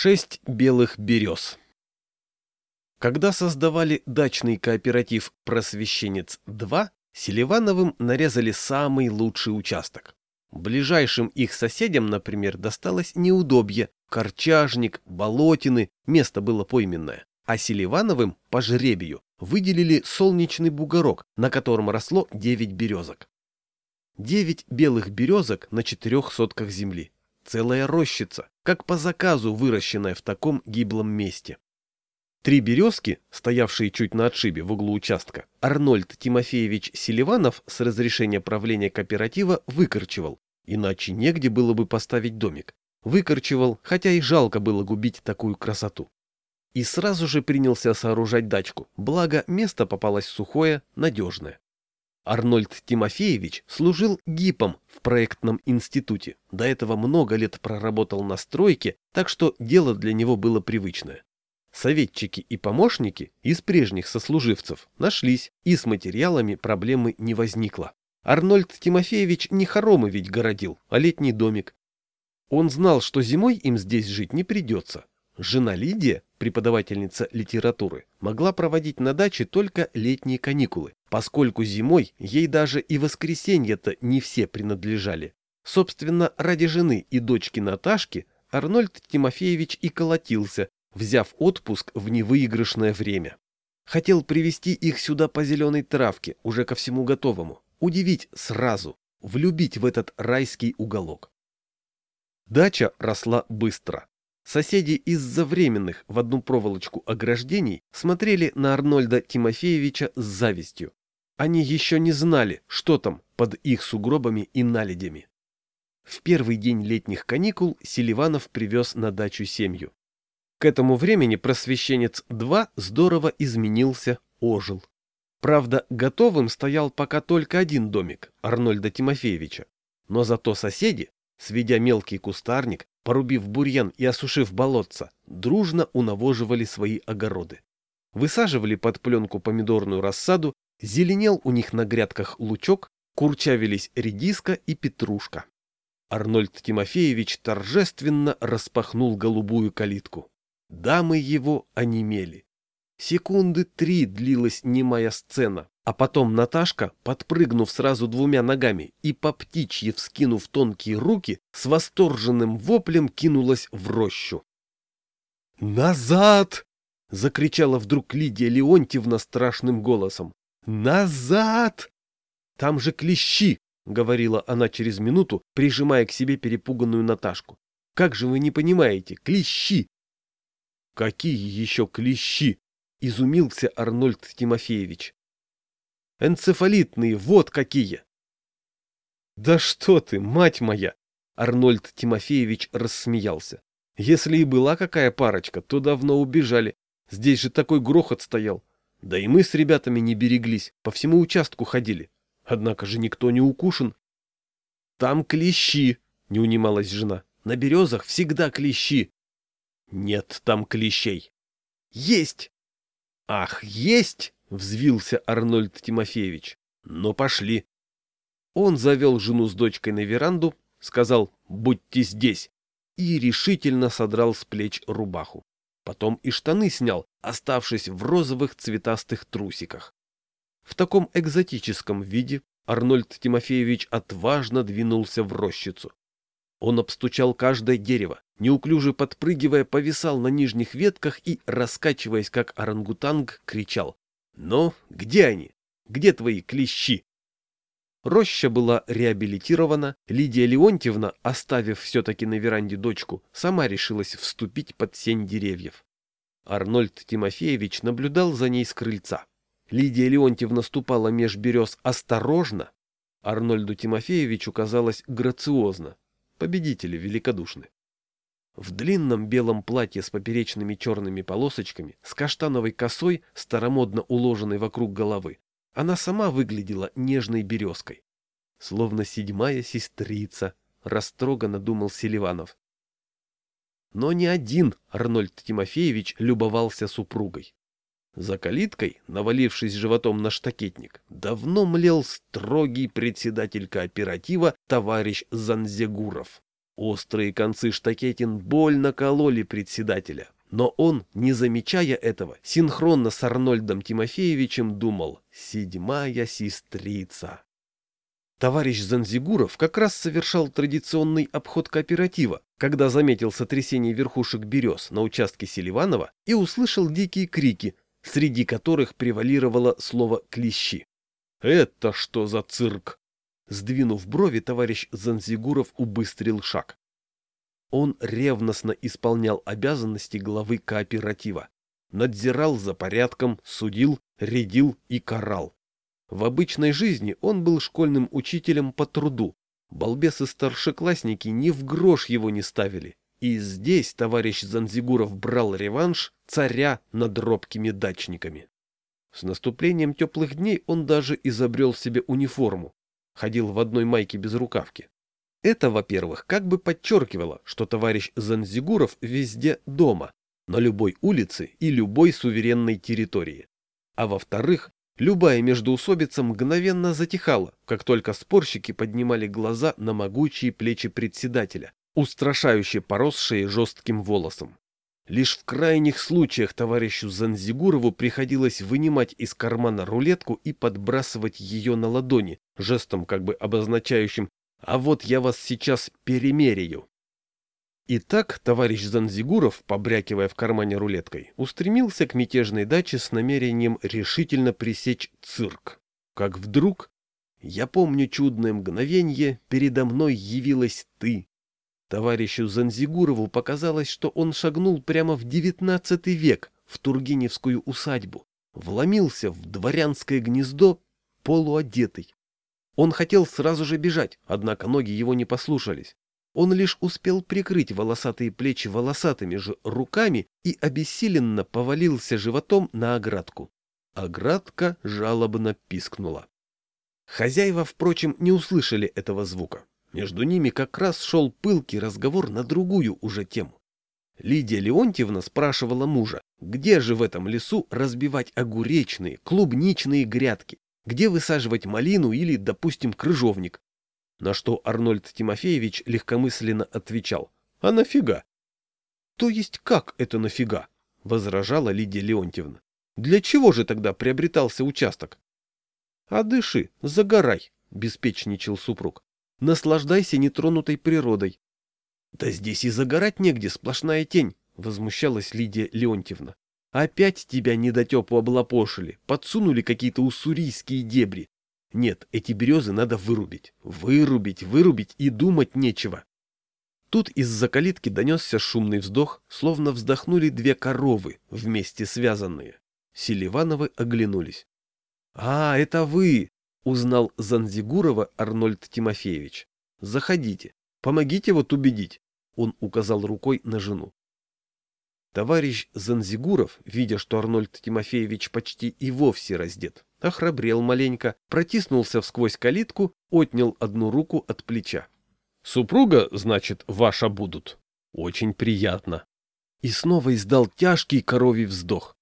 Шесть белых берез. Когда создавали дачный кооператив «Просвещенец-2», Селивановым нарезали самый лучший участок. Ближайшим их соседям, например, досталось неудобье, корчажник, болотины, место было пойменное. А Селивановым по жребию выделили солнечный бугорок, на котором росло девять березок. Девять белых березок на четырех сотках земли. Целая рощица, как по заказу выращенная в таком гиблом месте. Три березки, стоявшие чуть на отшибе в углу участка, Арнольд Тимофеевич Селиванов с разрешения правления кооператива выкорчевал, иначе негде было бы поставить домик. Выкорчевал, хотя и жалко было губить такую красоту. И сразу же принялся сооружать дачку, благо место попалось сухое, надежное. Арнольд Тимофеевич служил гипом в проектном институте. До этого много лет проработал на стройке, так что дело для него было привычное. Советчики и помощники из прежних сослуживцев нашлись, и с материалами проблемы не возникло. Арнольд Тимофеевич не хоромы ведь городил, а летний домик. Он знал, что зимой им здесь жить не придется. Жена Лидия, преподавательница литературы, могла проводить на даче только летние каникулы, поскольку зимой ей даже и воскресенья-то не все принадлежали. Собственно, ради жены и дочки Наташки Арнольд Тимофеевич и колотился, взяв отпуск в невыигрышное время. Хотел привести их сюда по зеленой травке, уже ко всему готовому, удивить сразу, влюбить в этот райский уголок. Дача росла быстро. Соседи из-за временных в одну проволочку ограждений смотрели на Арнольда Тимофеевича с завистью. Они еще не знали, что там под их сугробами и наледями. В первый день летних каникул Селиванов привез на дачу семью. К этому времени просвещенец-2 здорово изменился, ожил. Правда, готовым стоял пока только один домик Арнольда Тимофеевича. Но зато соседи, сведя мелкий кустарник, порубив бурьян и осушив болотца, дружно унавоживали свои огороды. Высаживали под пленку помидорную рассаду, зеленел у них на грядках лучок, курчавились редиска и петрушка. Арнольд Тимофеевич торжественно распахнул голубую калитку. Дамы его онемели. Секунды три длилась немая сцена, а потом Наташка, подпрыгнув сразу двумя ногами и по птичьи вскинув тонкие руки, с восторженным воплем кинулась в рощу. «Назад!» — закричала вдруг Лидия Леонтьевна страшным голосом. «Назад! Там же клещи!» — говорила она через минуту, прижимая к себе перепуганную Наташку. «Как же вы не понимаете? Клещи! «Какие еще клещи?» — изумился Арнольд Тимофеевич. «Энцефалитные, вот какие!» «Да что ты, мать моя!» — Арнольд Тимофеевич рассмеялся. «Если и была какая парочка, то давно убежали. Здесь же такой грохот стоял. Да и мы с ребятами не береглись, по всему участку ходили. Однако же никто не укушен». «Там клещи!» — не унималась жена. «На березах всегда клещи!» Нет там клещей. Есть! Ах, есть! Взвился Арнольд Тимофеевич. Но пошли. Он завел жену с дочкой на веранду, сказал «будьте здесь» и решительно содрал с плеч рубаху. Потом и штаны снял, оставшись в розовых цветастых трусиках. В таком экзотическом виде Арнольд Тимофеевич отважно двинулся в рощицу. Он обстучал каждое дерево, неуклюже подпрыгивая, повисал на нижних ветках и, раскачиваясь как орангутанг, кричал. «Но где они? Где твои клещи?» Роща была реабилитирована, Лидия Леонтьевна, оставив все-таки на веранде дочку, сама решилась вступить под сень деревьев. Арнольд Тимофеевич наблюдал за ней с крыльца. Лидия Леонтьевна ступала меж берез осторожно. Арнольду Тимофеевичу казалось грациозно. Победители великодушны. В длинном белом платье с поперечными черными полосочками, с каштановой косой, старомодно уложенной вокруг головы, она сама выглядела нежной березкой. Словно седьмая сестрица, растроганно думал Селиванов. Но не один Арнольд Тимофеевич любовался супругой. За калиткой, навалившись животом на штакетник, давно млел строгий председатель кооператива товарищ Занзегуров. Острые концы штакетин больно кололи председателя. Но он, не замечая этого, синхронно с Арнольдом Тимофеевичем думал «седьмая сестрица». Товарищ Занзигуров как раз совершал традиционный обход кооператива, когда заметил сотрясение верхушек берез на участке Селиванова и услышал дикие крики, среди которых превалировало слово «клещи». «Это что за цирк?» Сдвинув брови, товарищ Занзигуров убыстрил шаг. Он ревностно исполнял обязанности главы кооператива. Надзирал за порядком, судил, рядил и карал. В обычной жизни он был школьным учителем по труду. Балбесы-старшеклассники ни в грош его не ставили. И здесь товарищ Занзигуров брал реванш царя над робкими дачниками. С наступлением теплых дней он даже изобрел себе униформу. Ходил в одной майке без рукавки. Это, во-первых, как бы подчеркивало, что товарищ Занзигуров везде дома, на любой улице и любой суверенной территории. А во-вторых, любая междоусобица мгновенно затихала, как только спорщики поднимали глаза на могучие плечи председателя, устрашающе поросшие жестким волосом. Лишь в крайних случаях товарищу Занзигурову приходилось вынимать из кармана рулетку и подбрасывать ее на ладони, жестом как бы обозначающим а вот я вас сейчас перемеряю. Итак, товарищ Занзигуров, побрякивая в кармане рулеткой, устремился к мятежной даче с намерением решительно пресечь цирк. Как вдруг, я помню чудное мгновенье, передо мной явилась ты. Товарищу Занзигурову показалось, что он шагнул прямо в девятнадцатый век, в Тургеневскую усадьбу, вломился в дворянское гнездо полуодетый, он хотел сразу же бежать, однако ноги его не послушались. Он лишь успел прикрыть волосатые плечи волосатыми же руками и обессиленно повалился животом на оградку. Оградка жалобно пискнула. Хозяева, впрочем, не услышали этого звука. Между ними как раз шел пылкий разговор на другую уже тему. Лидия Леонтьевна спрашивала мужа, где же в этом лесу разбивать огуречные, клубничные грядки, где высаживать малину или, допустим, крыжовник. На что Арнольд Тимофеевич легкомысленно отвечал, а нафига? То есть как это нафига? Возражала Лидия Леонтьевна. Для чего же тогда приобретался участок? А дыши, загорай, беспечничал супруг. Наслаждайся нетронутой природой. Да здесь и загорать негде, сплошная тень, возмущалась Лидия Леонтьевна. Опять тебя недотепу облапошили, подсунули какие-то уссурийские дебри. Нет, эти березы надо вырубить. Вырубить, вырубить и думать нечего. Тут из-за калитки донесся шумный вздох, словно вздохнули две коровы, вместе связанные. Селивановы оглянулись. — А, это вы! — узнал Занзигурова Арнольд Тимофеевич. — Заходите, помогите вот убедить. Он указал рукой на жену. Товарищ Занзигуров, видя, что Арнольд Тимофеевич почти и вовсе раздет, охрабрел маленько, протиснулся всквозь калитку, отнял одну руку от плеча. «Супруга, значит, ваша будут? Очень приятно». И снова издал тяжкий коровий вздох.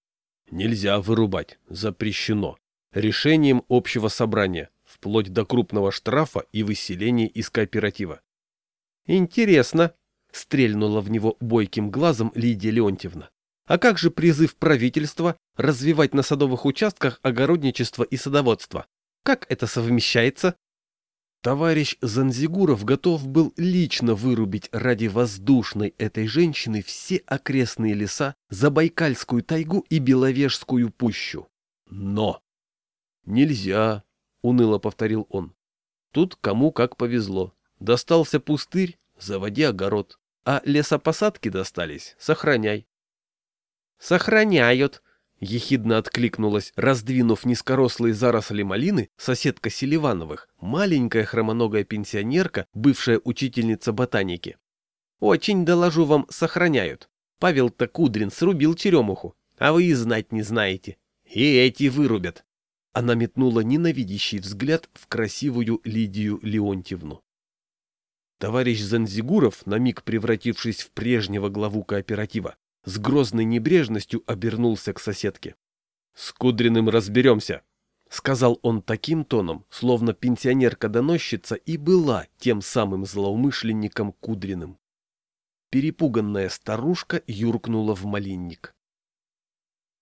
«Нельзя вырубать, запрещено. Решением общего собрания, вплоть до крупного штрафа и выселения из кооператива». «Интересно», стрельнула в него бойким глазом Лидия Леонтьевна. А как же призыв правительства развивать на садовых участках огородничество и садоводство? Как это совмещается? Товарищ Занзигуров готов был лично вырубить ради воздушной этой женщины все окрестные леса, Забайкальскую тайгу и Беловежскую пущу. Но! Нельзя, уныло повторил он. Тут кому как повезло. Достался пустырь, заводи огород. А лесопосадки достались, сохраняй. Сохраняют, ехидно откликнулась, раздвинув низкорослые заросли малины, соседка Селивановых, маленькая хромоногая пенсионерка, бывшая учительница ботаники. Очень, доложу вам, сохраняют. Павел-то Кудрин срубил черемуху, а вы и знать не знаете. И эти вырубят. Она метнула ненавидящий взгляд в красивую Лидию Леонтьевну. Товарищ Занзигуров, на миг превратившись в прежнего главу кооператива, с грозной небрежностью обернулся к соседке. — С Кудриным разберемся. — сказал он таким тоном, словно пенсионерка-доносчица и была тем самым злоумышленником Кудриным. Перепуганная старушка юркнула в малинник.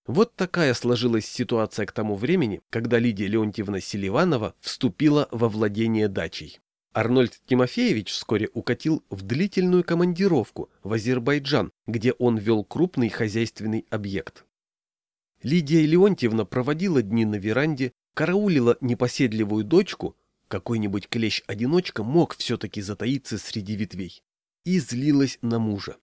Вот такая сложилась ситуация к тому времени, когда Лидия Леонтьевна Селиванова вступила во владение дачей. Арнольд Тимофеевич вскоре укатил в длительную командировку в Азербайджан, где он вел крупный хозяйственный объект. Лидия Леонтьевна проводила дни на веранде, караулила непоседливую дочку, какой-нибудь клещ-одиночка мог все-таки затаиться среди ветвей, и злилась на мужа.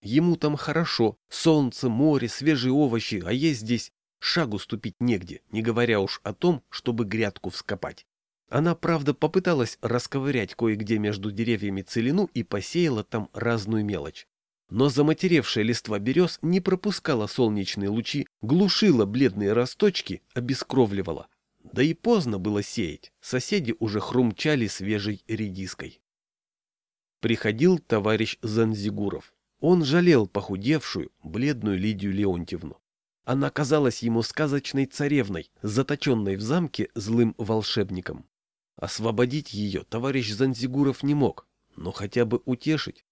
Ему там хорошо, солнце, море, свежие овощи, а есть здесь шагу ступить негде, не говоря уж о том, чтобы грядку вскопать. Она, правда, попыталась расковырять кое-где между деревьями целину и посеяла там разную мелочь. Но заматеревшая листва берез не пропускала солнечные лучи, глушила бледные росточки, обескровливала. Да и поздно было сеять, соседи уже хрумчали свежей редиской. Приходил товарищ Занзигуров. Он жалел похудевшую, бледную Лидию Леонтьевну. Она казалась ему сказочной царевной, заточенной в замке злым волшебником. Освободить ее товарищ Занзигуров не мог, но хотя бы утешить.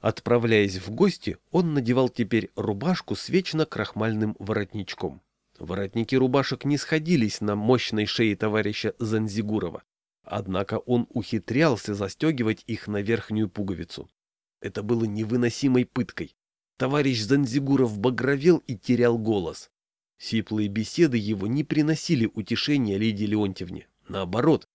Отправляясь в гости, он надевал теперь рубашку с вечно крахмальным воротничком. Воротники рубашек не сходились на мощной шее товарища Занзигурова, однако он ухитрялся застегивать их на верхнюю пуговицу. Это было невыносимой пыткой. Товарищ Занзигуров багровел и терял голос. Сиплые беседы его не приносили утешения Лидии Леонтьевне. Наоборот,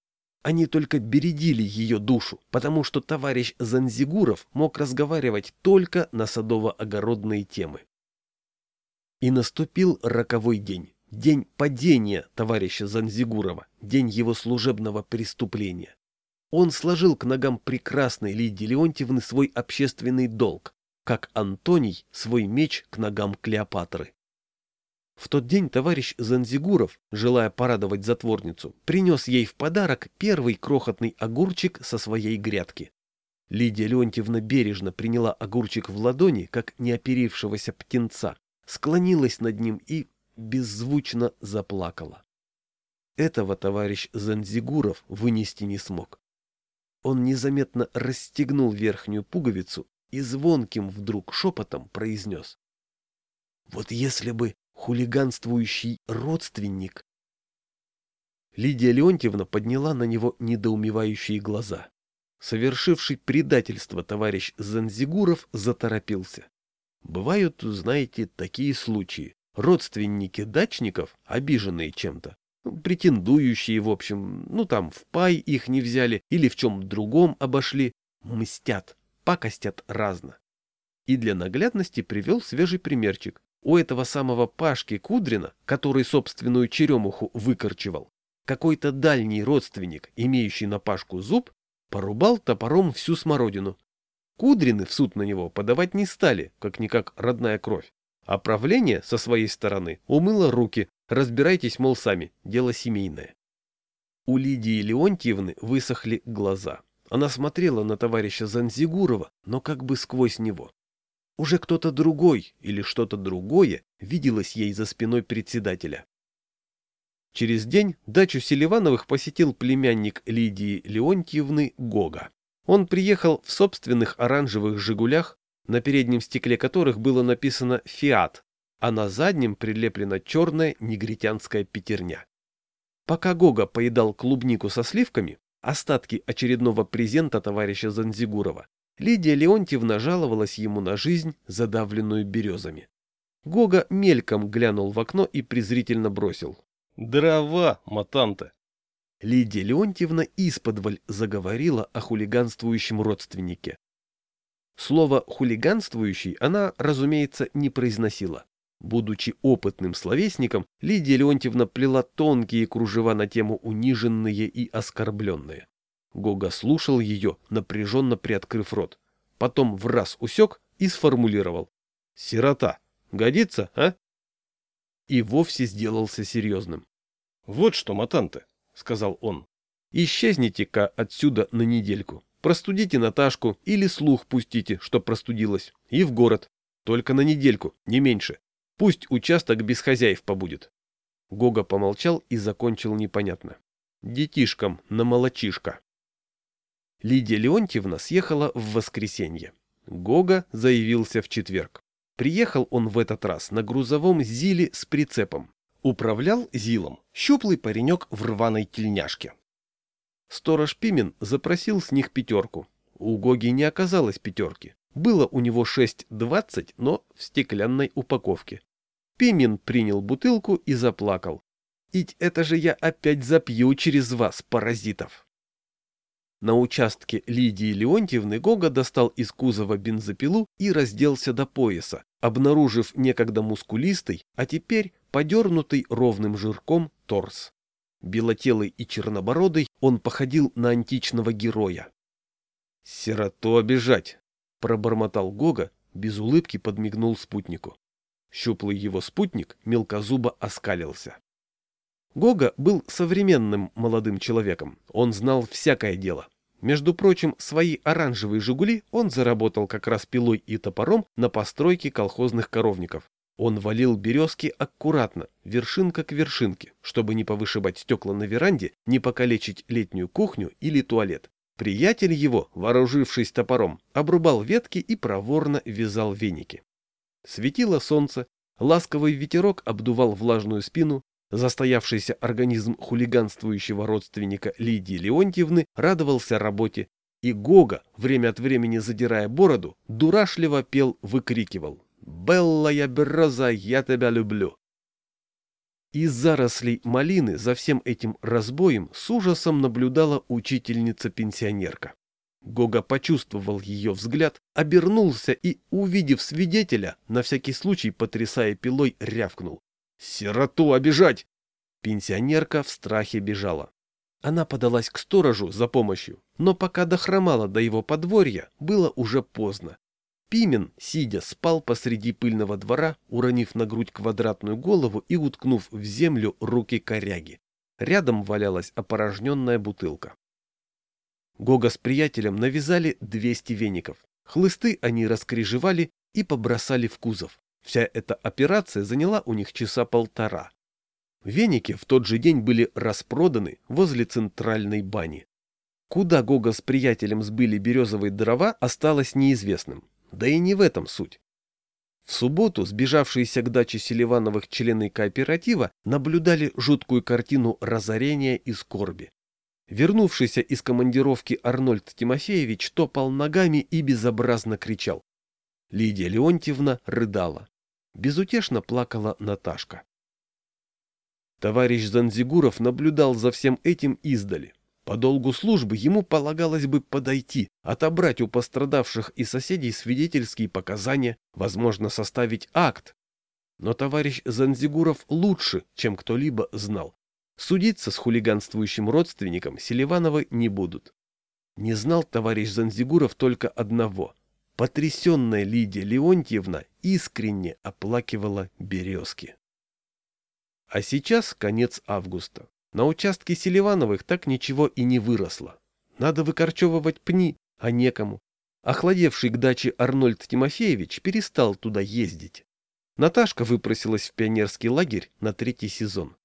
они только бередили ее душу, потому что товарищ Занзигуров мог разговаривать только на садово-огородные темы. И наступил роковой день, день падения товарища Занзигурова, день его служебного преступления. Он сложил к ногам прекрасной Лидии Леонтьевны свой общественный долг, как Антоний свой меч к ногам Клеопатры. В тот день товарищ Занзигуров, желая порадовать затворницу, принес ей в подарок первый крохотный огурчик со своей грядки. Лидия Леонтьевна бережно приняла огурчик в ладони, как неоперившегося птенца, склонилась над ним и беззвучно заплакала. Этого товарищ Занзигуров вынести не смог. Он незаметно расстегнул верхнюю пуговицу и звонким вдруг шепотом произнес. «Вот если бы хулиганствующий родственник. Лидия Леонтьевна подняла на него недоумевающие глаза. Совершивший предательство товарищ Занзигуров заторопился. Бывают, знаете, такие случаи. Родственники дачников, обиженные чем-то, претендующие, в общем, ну там в пай их не взяли или в чем другом обошли, мстят, пакостят разно. И для наглядности привел свежий примерчик. У этого самого Пашки Кудрина, который собственную черемуху выкорчевал, какой-то дальний родственник, имеющий на Пашку зуб, порубал топором всю смородину. Кудрины в суд на него подавать не стали, как-никак родная кровь. А правление со своей стороны умыло руки, разбирайтесь, мол, сами, дело семейное. У Лидии Леонтьевны высохли глаза. Она смотрела на товарища Занзигурова, но как бы сквозь него. Уже кто-то другой или что-то другое виделось ей за спиной председателя. Через день дачу Селивановых посетил племянник Лидии Леонтьевны Гога. Он приехал в собственных оранжевых «Жигулях», на переднем стекле которых было написано «Фиат», а на заднем прилеплена черная негритянская пятерня. Пока Гога поедал клубнику со сливками, остатки очередного презента товарища Занзигурова, Лидия Леонтьевна жаловалась ему на жизнь, задавленную березами. Гога мельком глянул в окно и презрительно бросил. «Дрова, матанта!» Лидия Леонтьевна исподволь заговорила о хулиганствующем родственнике. Слово «хулиганствующий» она, разумеется, не произносила. Будучи опытным словесником, Лидия Леонтьевна плела тонкие кружева на тему униженные и оскорбленные. Гога слушал ее, напряженно приоткрыв рот. Потом в раз усек и сформулировал. «Сирота. Годится, а?» И вовсе сделался серьезным. «Вот что, матанты», — сказал он. «Исчезните-ка отсюда на недельку. Простудите Наташку или слух пустите, что простудилась, и в город. Только на недельку, не меньше. Пусть участок без хозяев побудет. Гога помолчал и закончил непонятно. Детишкам на молочишко. Лидия Леонтьевна съехала в воскресенье. Гога заявился в четверг. Приехал он в этот раз на грузовом ЗИЛе с прицепом. Управлял ЗИЛом щуплый паренек в рваной тельняшке. Сторож Пимен запросил с них пятерку. У Гоги не оказалось пятерки. Было у него 6,20, но в стеклянной упаковке. Пимен принял бутылку и заплакал. «Ить это же я опять запью через вас, паразитов!» На участке Лидии Леонтьевны Гога достал из кузова бензопилу и разделся до пояса, обнаружив некогда мускулистый, а теперь подернутый ровным жирком торс. Белотелый и чернобородый он походил на античного героя. «Сироту обижать!» — пробормотал Гога, без улыбки подмигнул спутнику. Щуплый его спутник мелкозубо оскалился. Гога был современным молодым человеком, он знал всякое дело. Между прочим, свои оранжевые «Жигули» он заработал как раз пилой и топором на постройке колхозных коровников. Он валил березки аккуратно, вершинка к вершинке, чтобы не повышибать стекла на веранде, не покалечить летнюю кухню или туалет. Приятель его, вооружившись топором, обрубал ветки и проворно вязал веники. Светило солнце, ласковый ветерок обдувал влажную спину, застоявшийся организм хулиганствующего родственника Лидии Леонтьевны радовался работе, и Гога, время от времени задирая бороду, дурашливо пел, выкрикивал «Беллая береза, я тебя люблю!» Из зарослей малины за всем этим разбоем с ужасом наблюдала учительница-пенсионерка. Гога почувствовал ее взгляд, обернулся и, увидев свидетеля, на всякий случай, потрясая пилой, рявкнул. «Сироту обижать!» Пенсионерка в страхе бежала. Она подалась к сторожу за помощью, но пока дохромала до его подворья, было уже поздно. Пимен, сидя, спал посреди пыльного двора, уронив на грудь квадратную голову и уткнув в землю руки коряги. Рядом валялась опорожненная бутылка. Гога с приятелем навязали 200 веников. Хлысты они раскрежевали и побросали в кузов. Вся эта операция заняла у них часа полтора. Веники в тот же день были распроданы возле центральной бани. Куда Гога с приятелем сбыли березовые дрова, осталось неизвестным. Да и не в этом суть. В субботу сбежавшиеся к даче Селивановых члены кооператива наблюдали жуткую картину разорения и скорби. Вернувшийся из командировки Арнольд Тимофеевич топал ногами и безобразно кричал. Лидия Леонтьевна рыдала. Безутешно плакала Наташка. Товарищ Занзигуров наблюдал за всем этим издали. По долгу службы ему полагалось бы подойти, отобрать у пострадавших и соседей свидетельские показания, возможно, составить акт. Но товарищ Занзигуров лучше, чем кто-либо знал. Судиться с хулиганствующим родственником Селивановы не будут. Не знал товарищ Занзигуров только одного. Потрясенная Лидия Леонтьевна искренне оплакивала березки. А сейчас конец августа. На участке Селивановых так ничего и не выросло. Надо выкорчевывать пни, а некому. Охладевший к даче Арнольд Тимофеевич перестал туда ездить. Наташка выпросилась в пионерский лагерь на третий сезон.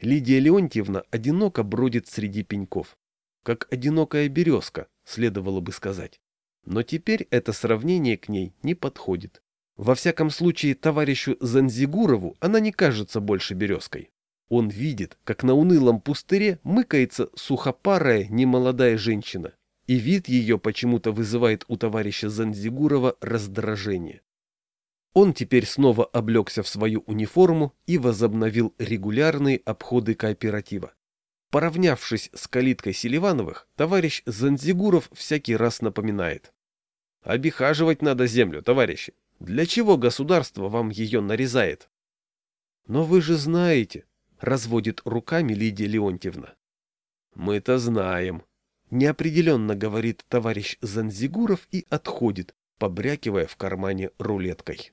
Лидия Леонтьевна одиноко бродит среди пеньков. Как одинокая березка, следовало бы сказать. Но теперь это сравнение к ней не подходит. Во всяком случае, товарищу Занзигурову она не кажется больше березкой. Он видит, как на унылом пустыре мыкается сухопарая немолодая женщина, и вид ее почему-то вызывает у товарища Занзигурова раздражение. Он теперь снова облегся в свою униформу и возобновил регулярные обходы кооператива. Поравнявшись с калиткой Селивановых, товарищ Занзигуров всякий раз напоминает. «Обихаживать надо землю, товарищи. Для чего государство вам ее нарезает? Но вы же знаете, разводит руками Лидия Леонтьевна. Мы-то знаем. Неопределенно говорит товарищ Занзигуров и отходит, побрякивая в кармане рулеткой.